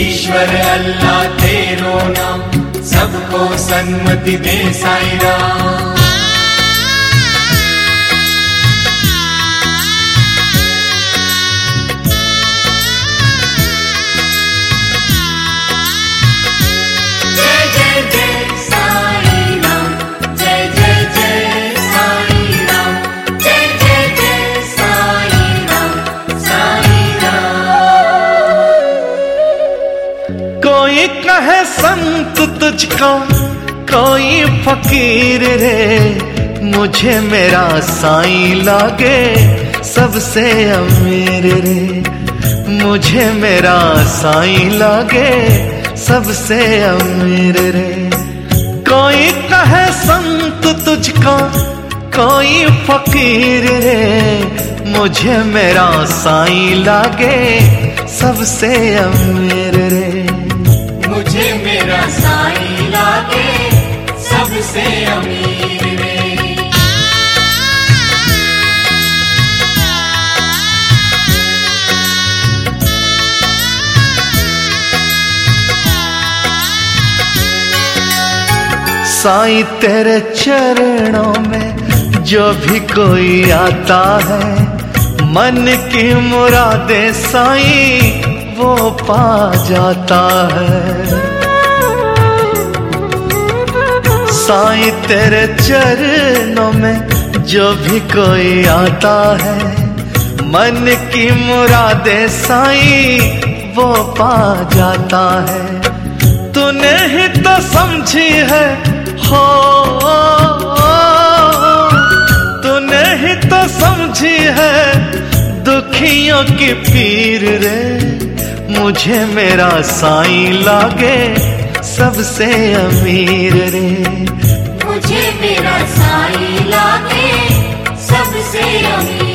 ईश्वर अल्लाह तेरो नाम सबको सन्मति दे साई राम संत तुझको कोई फकीर रे मुझे मेरा साईं लागे सबसे अमीर रे मुझे मेरा साईं लागे सबसे अमीर रे कोई कहे संत तुझको कोई फकीर रे मुझे मेरा साईं लागे, सबसे अमीर साई लागे सबसे अमीर तेरे चरणों में जो भी कोई आता है, मन की मुरादे साईं, वो पा जाता है। साईं तेरे चरणों में जो भी कोई आता है, मन की मुरादे साईं वो पा जाता है। तूने ही तो समझी है, हो। तूने ही तो समझी है, दुखियों की पीर रे, मुझे मेरा साईं लागे। सबसे अमीर रे। मुझे मेरा साई लागे सबसे अमीर।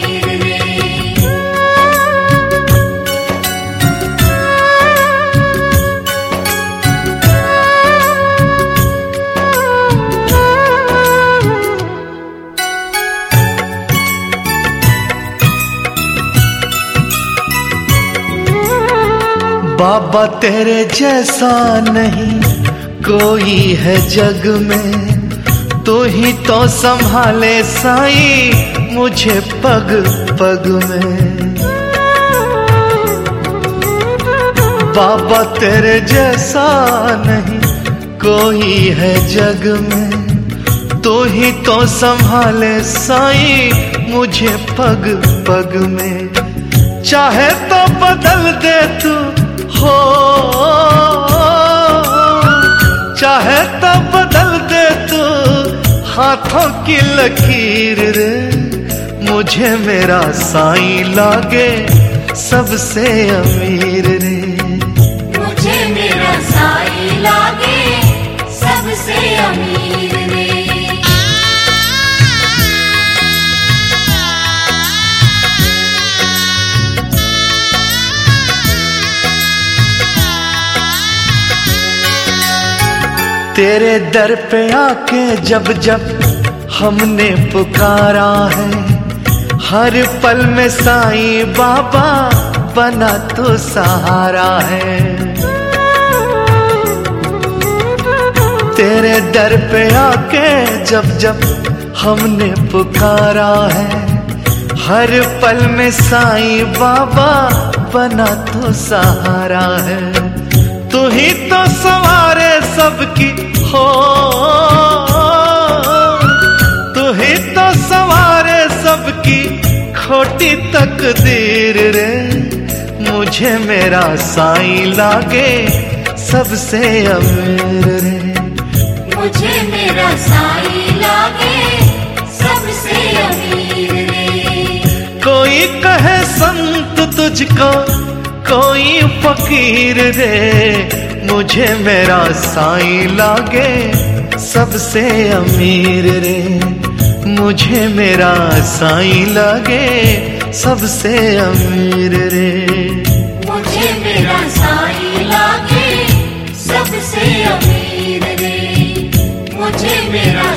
बाबा तेरे जैसा नहीं, कोई है जग में। तू ही तो संभाले साई मुझे पग पग में। बाबा तेरे जैसा नहीं, कोई है जग में। तू ही तो संभाले साई मुझे पग पग में। चाहे तो बदल दे तू हो। चाहे तब बदल दे तू हाथों की लकीर रे। मुझे मेरा साईं लागे सबसे अमीर तेरे दर पे आके जब जब हमने पुकारा है, हर पल में साईं बाबा बना तो सहारा है। तेरे दर पे आके जब जब हमने पुकारा है, हर पल में साईं बाबा बना तो सहारा है। तू ही तो सवारे सबकी हो। तू ही तो सवारे सबकी खोटी तकदीर रे। मुझे मेरा साई लागे सबसे अमीर रे। मुझे मेरा साई लागे सबसे अमीर रे। कोई कहे संत तुझको कोई फकीर रे, मुझे मेरा साईं लागे, सबसे अमीर रे। मुझे मेरा साईं लागे, सबसे अमीर रे। मुझे मेरा साई लागे, सबसे अमीर रे। मुझे मेरा